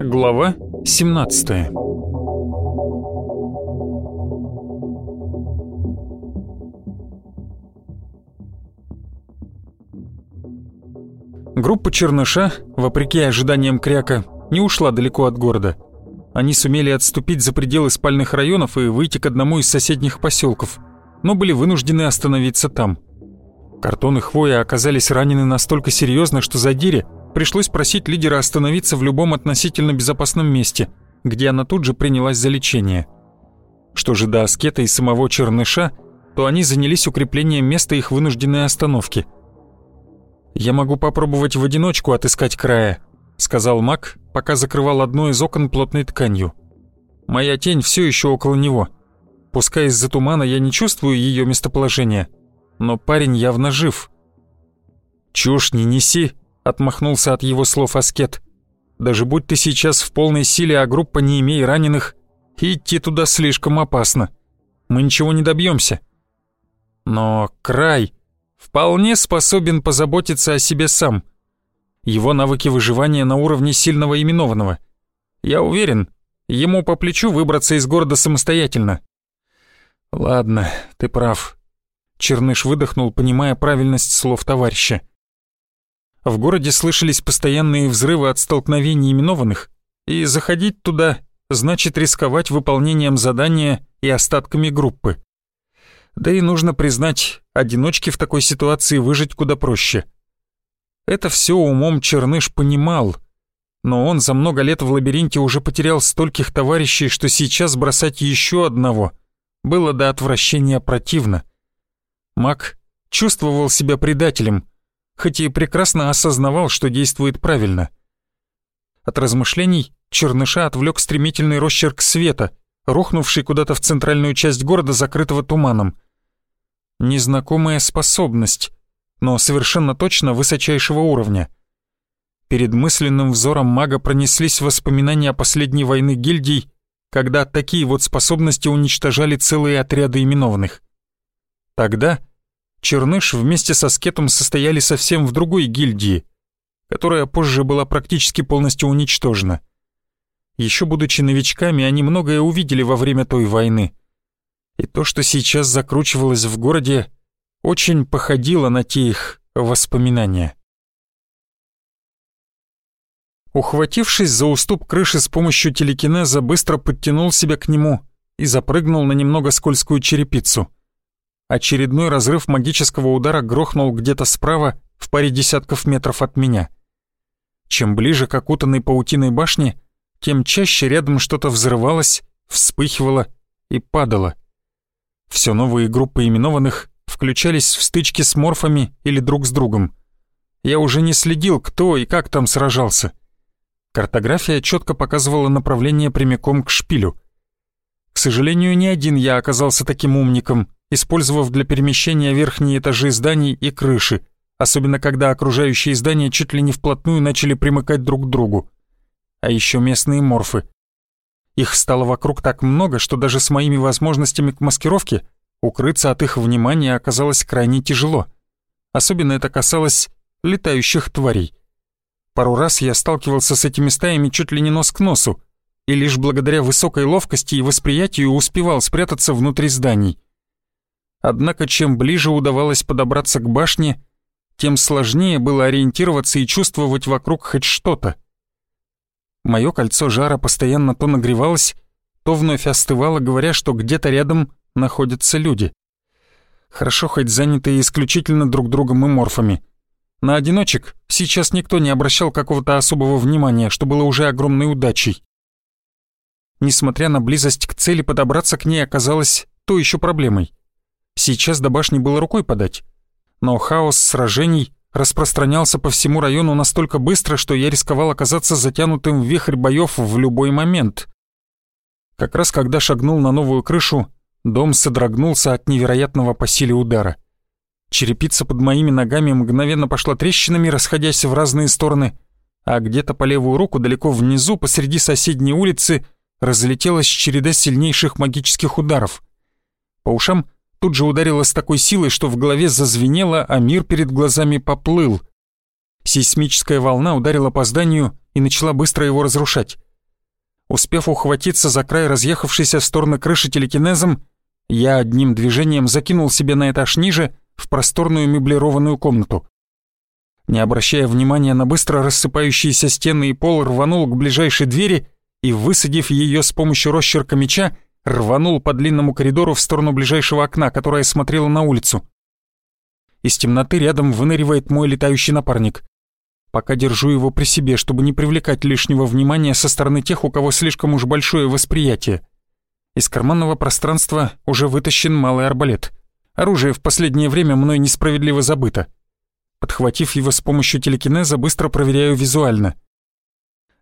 Глава 17 Группа Черныша, вопреки ожиданиям Кряка, не ушла далеко от города. Они сумели отступить за пределы спальных районов и выйти к одному из соседних поселков, но были вынуждены остановиться там. Картон и Хвоя оказались ранены настолько серьезно, что Задире пришлось просить лидера остановиться в любом относительно безопасном месте, где она тут же принялась за лечение. Что же до Аскета и самого Черныша, то они занялись укреплением места их вынужденной остановки – «Я могу попробовать в одиночку отыскать края», — сказал маг, пока закрывал одно из окон плотной тканью. «Моя тень все еще около него. Пускай из-за тумана я не чувствую ее местоположения, но парень явно жив». «Чушь не неси», — отмахнулся от его слов Аскет. «Даже будь ты сейчас в полной силе, а группа не имея раненых, идти туда слишком опасно. Мы ничего не добьемся. Но край вполне способен позаботиться о себе сам. Его навыки выживания на уровне сильного именованного. Я уверен, ему по плечу выбраться из города самостоятельно. Ладно, ты прав. Черныш выдохнул, понимая правильность слов товарища. В городе слышались постоянные взрывы от столкновений именованных, и заходить туда значит рисковать выполнением задания и остатками группы. Да и нужно признать, одиночке в такой ситуации выжить куда проще. Это все умом Черныш понимал, но он за много лет в лабиринте уже потерял стольких товарищей, что сейчас бросать еще одного было до отвращения противно. Мак чувствовал себя предателем, хоть и прекрасно осознавал, что действует правильно. От размышлений Черныша отвлек стремительный росчерк света, рухнувший куда-то в центральную часть города, закрытого туманом незнакомая способность, но совершенно точно высочайшего уровня. Перед мысленным взором мага пронеслись воспоминания о последней войны гильдий, когда такие вот способности уничтожали целые отряды именованных. Тогда Черныш вместе со Скетом состояли совсем в другой гильдии, которая позже была практически полностью уничтожена. Еще будучи новичками, они многое увидели во время той войны — и то, что сейчас закручивалось в городе, очень походило на те их воспоминания. Ухватившись за уступ крыши с помощью телекинеза, быстро подтянул себя к нему и запрыгнул на немного скользкую черепицу. Очередной разрыв магического удара грохнул где-то справа, в паре десятков метров от меня. Чем ближе к окутанной паутиной башне, тем чаще рядом что-то взрывалось, вспыхивало и падало. Все новые группы именованных включались в стычки с морфами или друг с другом. Я уже не следил, кто и как там сражался. Картография четко показывала направление прямиком к шпилю. К сожалению, не один я оказался таким умником, использовав для перемещения верхние этажи зданий и крыши, особенно когда окружающие здания чуть ли не вплотную начали примыкать друг к другу. А еще местные морфы. Их стало вокруг так много, что даже с моими возможностями к маскировке укрыться от их внимания оказалось крайне тяжело. Особенно это касалось летающих тварей. Пару раз я сталкивался с этими стаями чуть ли не нос к носу, и лишь благодаря высокой ловкости и восприятию успевал спрятаться внутри зданий. Однако чем ближе удавалось подобраться к башне, тем сложнее было ориентироваться и чувствовать вокруг хоть что-то. Мое кольцо жара постоянно то нагревалось, то вновь остывало, говоря, что где-то рядом находятся люди. Хорошо хоть занятые исключительно друг другом и морфами. На одиночек сейчас никто не обращал какого-то особого внимания, что было уже огромной удачей. Несмотря на близость к цели, подобраться к ней оказалось то еще проблемой. Сейчас до башни было рукой подать. Но хаос сражений распространялся по всему району настолько быстро, что я рисковал оказаться затянутым в вихрь боев в любой момент. Как раз когда шагнул на новую крышу, дом содрогнулся от невероятного по силе удара. Черепица под моими ногами мгновенно пошла трещинами, расходясь в разные стороны, а где-то по левую руку, далеко внизу, посреди соседней улицы, разлетелась череда сильнейших магических ударов. По ушам тут же ударило с такой силой, что в голове зазвенело, а мир перед глазами поплыл. Сейсмическая волна ударила по зданию и начала быстро его разрушать. Успев ухватиться за край разъехавшейся в стороны крыши телекинезом, я одним движением закинул себе на этаж ниже в просторную меблированную комнату. Не обращая внимания на быстро рассыпающиеся стены и пол, рванул к ближайшей двери и, высадив ее с помощью росчерка меча, рванул по длинному коридору в сторону ближайшего окна, которое смотрело на улицу. Из темноты рядом выныривает мой летающий напарник. Пока держу его при себе, чтобы не привлекать лишнего внимания со стороны тех, у кого слишком уж большое восприятие. Из карманного пространства уже вытащен малый арбалет. Оружие в последнее время мной несправедливо забыто. Подхватив его с помощью телекинеза, быстро проверяю визуально.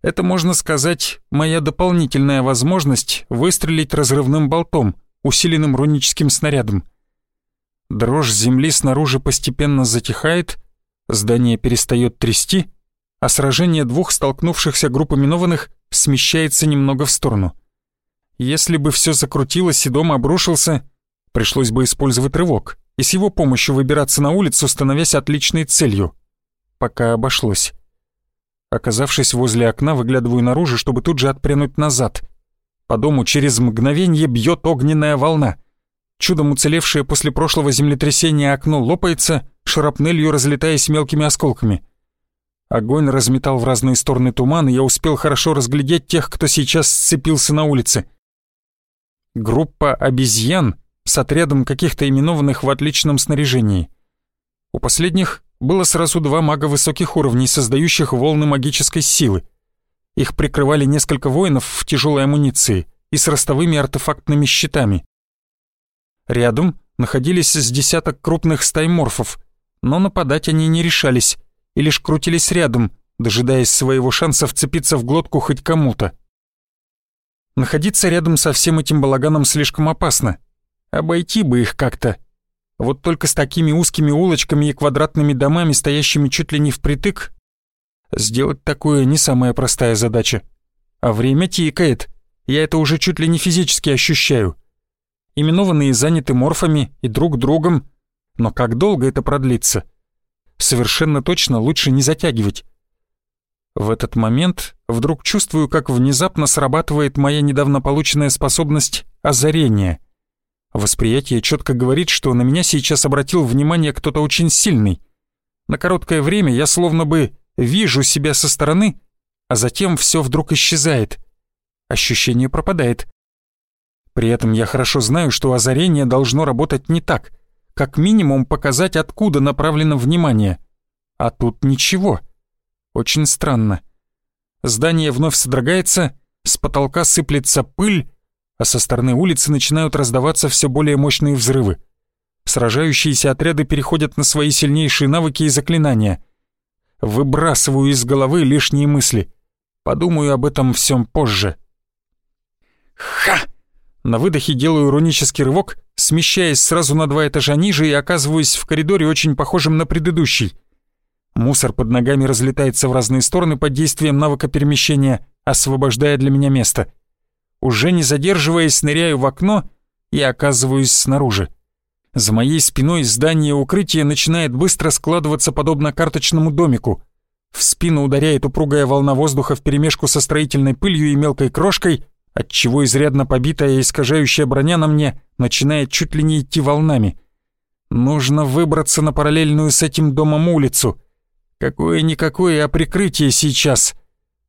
Это, можно сказать, моя дополнительная возможность выстрелить разрывным болтом, усиленным руническим снарядом. Дрожь земли снаружи постепенно затихает, здание перестает трясти, а сражение двух столкнувшихся групп именованных смещается немного в сторону. Если бы все закрутилось и дом обрушился, пришлось бы использовать рывок и с его помощью выбираться на улицу, становясь отличной целью. Пока обошлось. Оказавшись возле окна, выглядываю наружу, чтобы тут же отпрянуть назад. По дому через мгновение бьет огненная волна. Чудом уцелевшее после прошлого землетрясения окно лопается, шрапнелью разлетаясь мелкими осколками. Огонь разметал в разные стороны туман, и я успел хорошо разглядеть тех, кто сейчас сцепился на улице. Группа обезьян с отрядом каких-то именованных в отличном снаряжении. У последних было сразу два мага высоких уровней, создающих волны магической силы. Их прикрывали несколько воинов в тяжелой амуниции и с ростовыми артефактными щитами. Рядом находились с десяток крупных стайморфов, но нападать они не решались и лишь крутились рядом, дожидаясь своего шанса вцепиться в глотку хоть кому-то. Находиться рядом со всем этим балаганом слишком опасно. Обойти бы их как-то. Вот только с такими узкими улочками и квадратными домами, стоящими чуть ли не впритык, сделать такое не самая простая задача. А время тикает. Я это уже чуть ли не физически ощущаю. Именованные заняты морфами и друг другом. Но как долго это продлится? Совершенно точно лучше не затягивать. В этот момент вдруг чувствую, как внезапно срабатывает моя недавно полученная способность озарения. Восприятие четко говорит, что на меня сейчас обратил внимание кто-то очень сильный. На короткое время я словно бы вижу себя со стороны, а затем все вдруг исчезает. Ощущение пропадает. При этом я хорошо знаю, что озарение должно работать не так, как минимум показать, откуда направлено внимание. А тут ничего. Очень странно. Здание вновь содрогается, с потолка сыплется пыль, а со стороны улицы начинают раздаваться все более мощные взрывы. Сражающиеся отряды переходят на свои сильнейшие навыки и заклинания. Выбрасываю из головы лишние мысли. Подумаю об этом всем позже. Ха! На выдохе делаю рунический рывок, смещаясь сразу на два этажа ниже и оказываюсь в коридоре, очень похожем на предыдущий — Мусор под ногами разлетается в разные стороны под действием навыка перемещения, освобождая для меня место. Уже не задерживаясь, ныряю в окно и оказываюсь снаружи. За моей спиной здание укрытия начинает быстро складываться подобно карточному домику. В спину ударяет упругая волна воздуха вперемешку со строительной пылью и мелкой крошкой, отчего изрядно побитая и искажающая броня на мне начинает чуть ли не идти волнами. Нужно выбраться на параллельную с этим домом улицу — Какое-никакое, а прикрытие сейчас.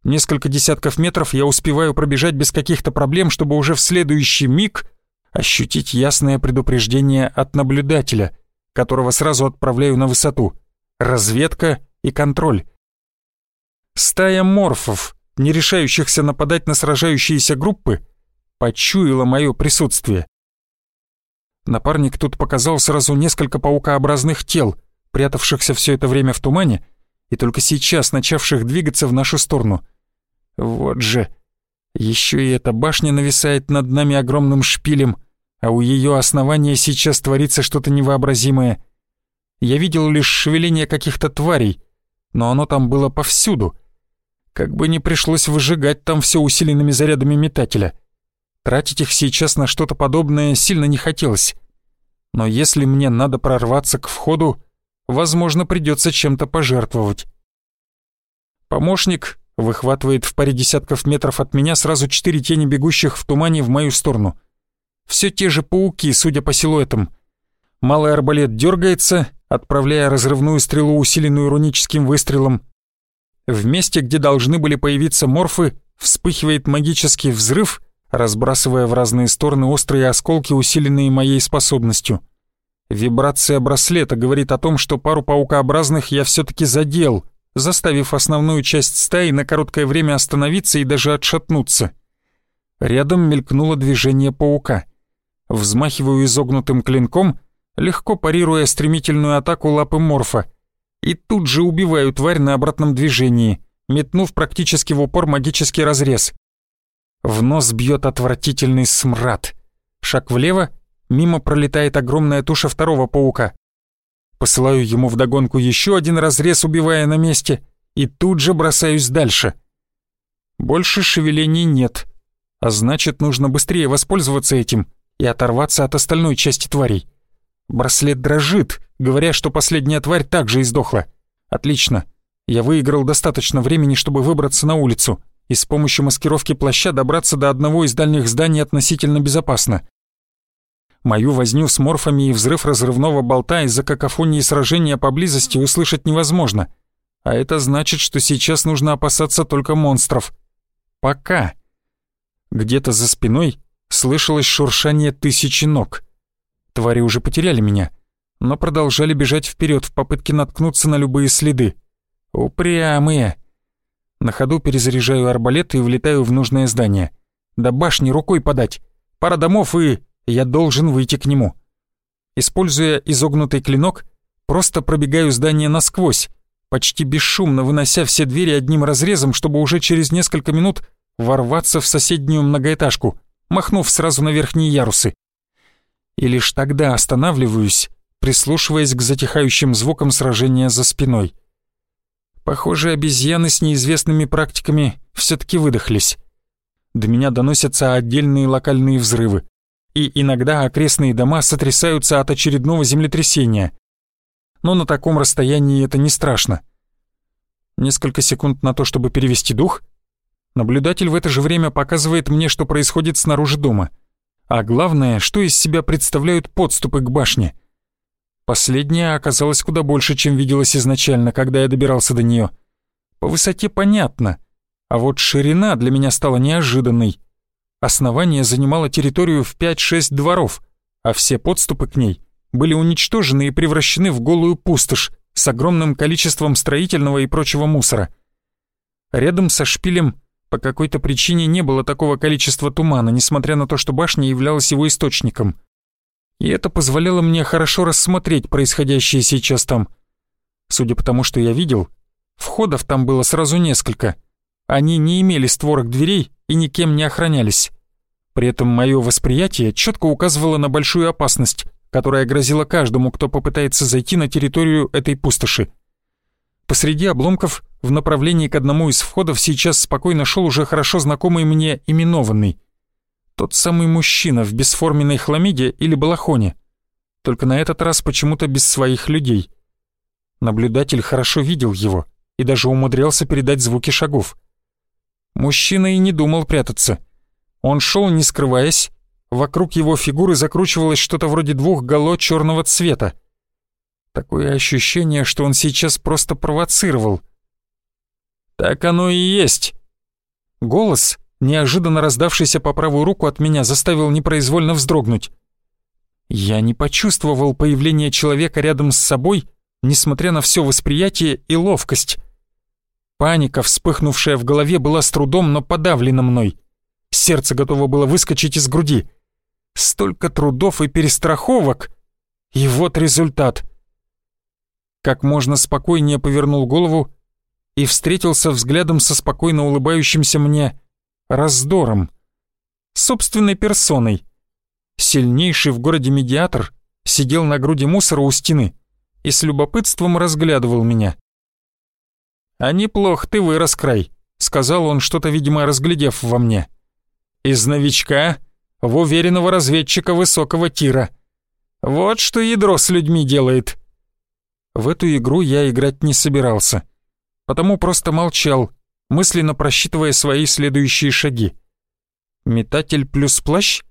Несколько десятков метров я успеваю пробежать без каких-то проблем, чтобы уже в следующий миг ощутить ясное предупреждение от наблюдателя, которого сразу отправляю на высоту. Разведка и контроль. Стая морфов, не решающихся нападать на сражающиеся группы, почуяла мое присутствие. Напарник тут показал сразу несколько паукообразных тел, прятавшихся все это время в тумане, и только сейчас начавших двигаться в нашу сторону. Вот же. Еще и эта башня нависает над нами огромным шпилем, а у ее основания сейчас творится что-то невообразимое. Я видел лишь шевеление каких-то тварей, но оно там было повсюду. Как бы не пришлось выжигать там все усиленными зарядами метателя. Тратить их сейчас на что-то подобное сильно не хотелось. Но если мне надо прорваться к входу, возможно, придется чем-то пожертвовать. Помощник выхватывает в паре десятков метров от меня сразу четыре тени бегущих в тумане в мою сторону. Все те же пауки, судя по силуэтам. Малый арбалет дергается, отправляя разрывную стрелу, усиленную руническим выстрелом. В месте, где должны были появиться морфы, вспыхивает магический взрыв, разбрасывая в разные стороны острые осколки, усиленные моей способностью. Вибрация браслета говорит о том, что пару паукообразных я все-таки задел, заставив основную часть стаи на короткое время остановиться и даже отшатнуться. Рядом мелькнуло движение паука. Взмахиваю изогнутым клинком, легко парируя стремительную атаку лапы морфа, и тут же убиваю тварь на обратном движении, метнув практически в упор магический разрез. В нос бьет отвратительный смрад. Шаг влево, мимо пролетает огромная туша второго паука. Посылаю ему вдогонку еще один разрез, убивая на месте, и тут же бросаюсь дальше. Больше шевелений нет, а значит, нужно быстрее воспользоваться этим и оторваться от остальной части тварей. Браслет дрожит, говоря, что последняя тварь также издохла. Отлично. Я выиграл достаточно времени, чтобы выбраться на улицу и с помощью маскировки плаща добраться до одного из дальних зданий относительно безопасно. Мою возню с морфами и взрыв разрывного болта из-за какофонии сражения поблизости услышать невозможно. А это значит, что сейчас нужно опасаться только монстров. Пока. Где-то за спиной слышалось шуршание тысячи ног. Твари уже потеряли меня, но продолжали бежать вперед в попытке наткнуться на любые следы. Упрямые. На ходу перезаряжаю арбалет и влетаю в нужное здание. До башни рукой подать. Пара домов и я должен выйти к нему. Используя изогнутый клинок, просто пробегаю здание насквозь, почти бесшумно вынося все двери одним разрезом, чтобы уже через несколько минут ворваться в соседнюю многоэтажку, махнув сразу на верхние ярусы. И лишь тогда останавливаюсь, прислушиваясь к затихающим звукам сражения за спиной. Похоже, обезьяны с неизвестными практиками все таки выдохлись. До меня доносятся отдельные локальные взрывы и иногда окрестные дома сотрясаются от очередного землетрясения. Но на таком расстоянии это не страшно. Несколько секунд на то, чтобы перевести дух. Наблюдатель в это же время показывает мне, что происходит снаружи дома. А главное, что из себя представляют подступы к башне. Последняя оказалась куда больше, чем виделось изначально, когда я добирался до нее. По высоте понятно, а вот ширина для меня стала неожиданной — Основание занимало территорию в 5-6 дворов, а все подступы к ней были уничтожены и превращены в голую пустошь с огромным количеством строительного и прочего мусора. Рядом со шпилем по какой-то причине не было такого количества тумана, несмотря на то, что башня являлась его источником. И это позволяло мне хорошо рассмотреть происходящее сейчас там. Судя по тому, что я видел, входов там было сразу несколько. Они не имели створок дверей и никем не охранялись. При этом мое восприятие четко указывало на большую опасность, которая грозила каждому, кто попытается зайти на территорию этой пустоши. Посреди обломков, в направлении к одному из входов, сейчас спокойно шел уже хорошо знакомый мне именованный. Тот самый мужчина в бесформенной хламиде или балахоне. Только на этот раз почему-то без своих людей. Наблюдатель хорошо видел его и даже умудрялся передать звуки шагов. Мужчина и не думал прятаться. Он шел, не скрываясь. Вокруг его фигуры закручивалось что-то вроде двух гало черного цвета. Такое ощущение, что он сейчас просто провоцировал. «Так оно и есть!» Голос, неожиданно раздавшийся по правую руку от меня, заставил непроизвольно вздрогнуть. Я не почувствовал появления человека рядом с собой, несмотря на все восприятие и ловкость. Паника, вспыхнувшая в голове, была с трудом, но подавлена мной. Сердце готово было выскочить из груди. Столько трудов и перестраховок. И вот результат. Как можно спокойнее повернул голову и встретился взглядом со спокойно улыбающимся мне раздором. Собственной персоной. Сильнейший в городе медиатор сидел на груди мусора у стены и с любопытством разглядывал меня. «А неплохо ты вырос, край», — сказал он, что-то, видимо, разглядев во мне. «Из новичка в уверенного разведчика высокого тира. Вот что ядро с людьми делает». В эту игру я играть не собирался, потому просто молчал, мысленно просчитывая свои следующие шаги. Метатель плюс плащ?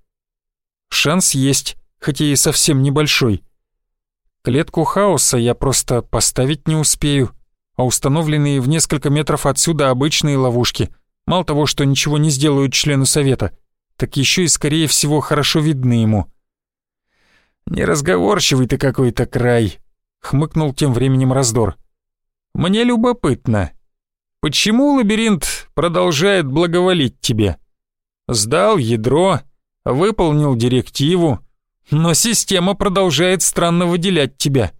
Шанс есть, хотя и совсем небольшой. Клетку хаоса я просто поставить не успею, а установленные в несколько метров отсюда обычные ловушки, мало того, что ничего не сделают члену совета, так еще и, скорее всего, хорошо видны ему. «Неразговорчивый ты какой-то край», — хмыкнул тем временем раздор. «Мне любопытно, почему лабиринт продолжает благоволить тебе? Сдал ядро, выполнил директиву, но система продолжает странно выделять тебя.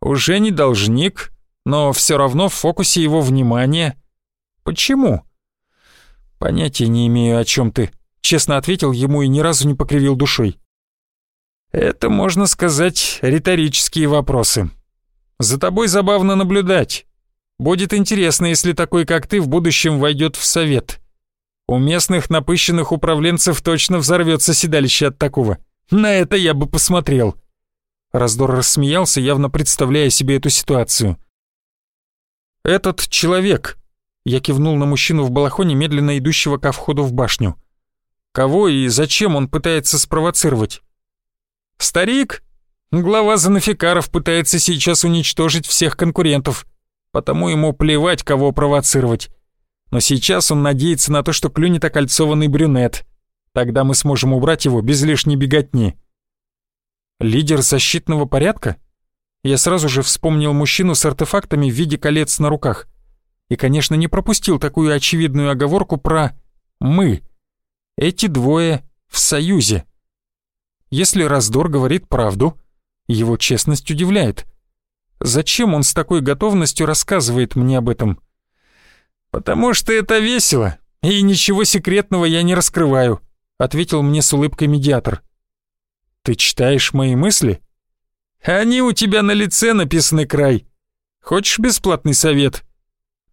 Уже не должник, но все равно в фокусе его внимания. Почему? Понятия не имею, о чем ты. Честно ответил ему и ни разу не покривил душой. Это, можно сказать, риторические вопросы. За тобой забавно наблюдать. Будет интересно, если такой, как ты, в будущем войдет в совет. У местных напыщенных управленцев точно взорвется седалище от такого. На это я бы посмотрел». Раздор рассмеялся, явно представляя себе эту ситуацию. «Этот человек...» Я кивнул на мужчину в балахоне, медленно идущего ко входу в башню. «Кого и зачем он пытается спровоцировать?» «Старик? Глава Занафикаров пытается сейчас уничтожить всех конкурентов, потому ему плевать, кого провоцировать. Но сейчас он надеется на то, что клюнет окольцованный брюнет. Тогда мы сможем убрать его без лишней беготни. Лидер защитного порядка? Я сразу же вспомнил мужчину с артефактами в виде колец на руках. И, конечно, не пропустил такую очевидную оговорку про «мы». Эти двое в союзе. Если Раздор говорит правду, его честность удивляет. Зачем он с такой готовностью рассказывает мне об этом? «Потому что это весело, и ничего секретного я не раскрываю», — ответил мне с улыбкой медиатор. «Ты читаешь мои мысли?» «Они у тебя на лице написаны край. Хочешь бесплатный совет?»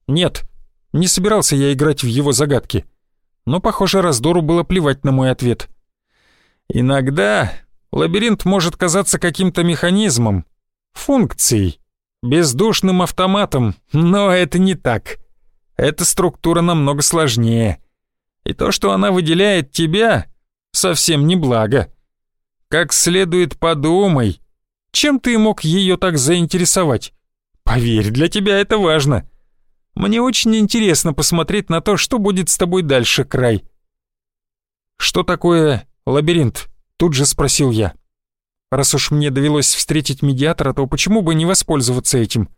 «Нет, не собирался я играть в его загадки. Но, похоже, раздору было плевать на мой ответ. Иногда лабиринт может казаться каким-то механизмом, функцией, бездушным автоматом, но это не так. Эта структура намного сложнее. И то, что она выделяет тебя, совсем не благо. Как следует подумай, чем ты мог ее так заинтересовать? Поверь, для тебя это важно. Мне очень интересно посмотреть на то, что будет с тобой дальше, Край. Что такое лабиринт? Тут же спросил я. Раз уж мне довелось встретить медиатора, то почему бы не воспользоваться этим?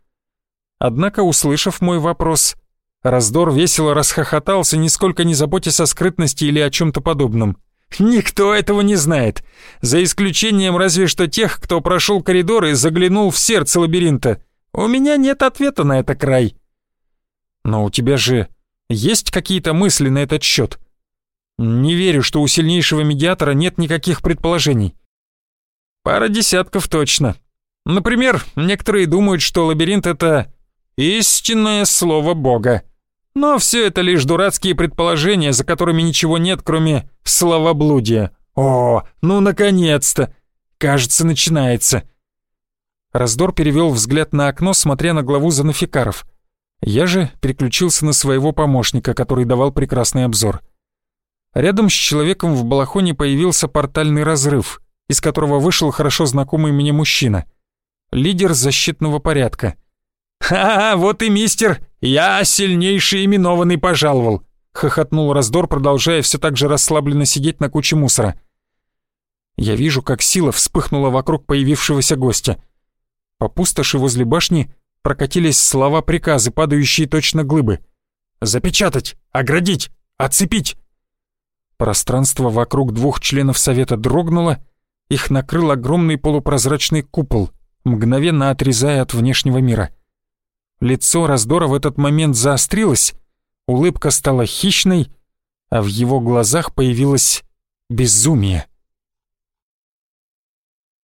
Однако, услышав мой вопрос, Раздор весело расхохотался, нисколько не заботясь о скрытности или о чем-то подобном. «Никто этого не знает, за исключением разве что тех, кто прошел коридор и заглянул в сердце лабиринта. У меня нет ответа на это край». «Но у тебя же есть какие-то мысли на этот счет?» «Не верю, что у сильнейшего медиатора нет никаких предположений». «Пара десятков точно. Например, некоторые думают, что лабиринт — это истинное слово Бога. Но все это лишь дурацкие предположения, за которыми ничего нет, кроме словоблудия. О, ну наконец-то! Кажется, начинается. Раздор перевел взгляд на окно, смотря на главу Занафикаров. Я же переключился на своего помощника, который давал прекрасный обзор. Рядом с человеком в балахоне появился портальный разрыв, из которого вышел хорошо знакомый мне мужчина. Лидер защитного порядка — «Ха-ха, вот и мистер, я сильнейший именованный пожаловал», — хохотнул раздор, продолжая все так же расслабленно сидеть на куче мусора. Я вижу, как сила вспыхнула вокруг появившегося гостя. По пустоши возле башни прокатились слова приказы, падающие точно глыбы. «Запечатать! Оградить! Отцепить!» Пространство вокруг двух членов совета дрогнуло, их накрыл огромный полупрозрачный купол, мгновенно отрезая от внешнего мира. Лицо раздора в этот момент заострилось, улыбка стала хищной, а в его глазах появилось безумие.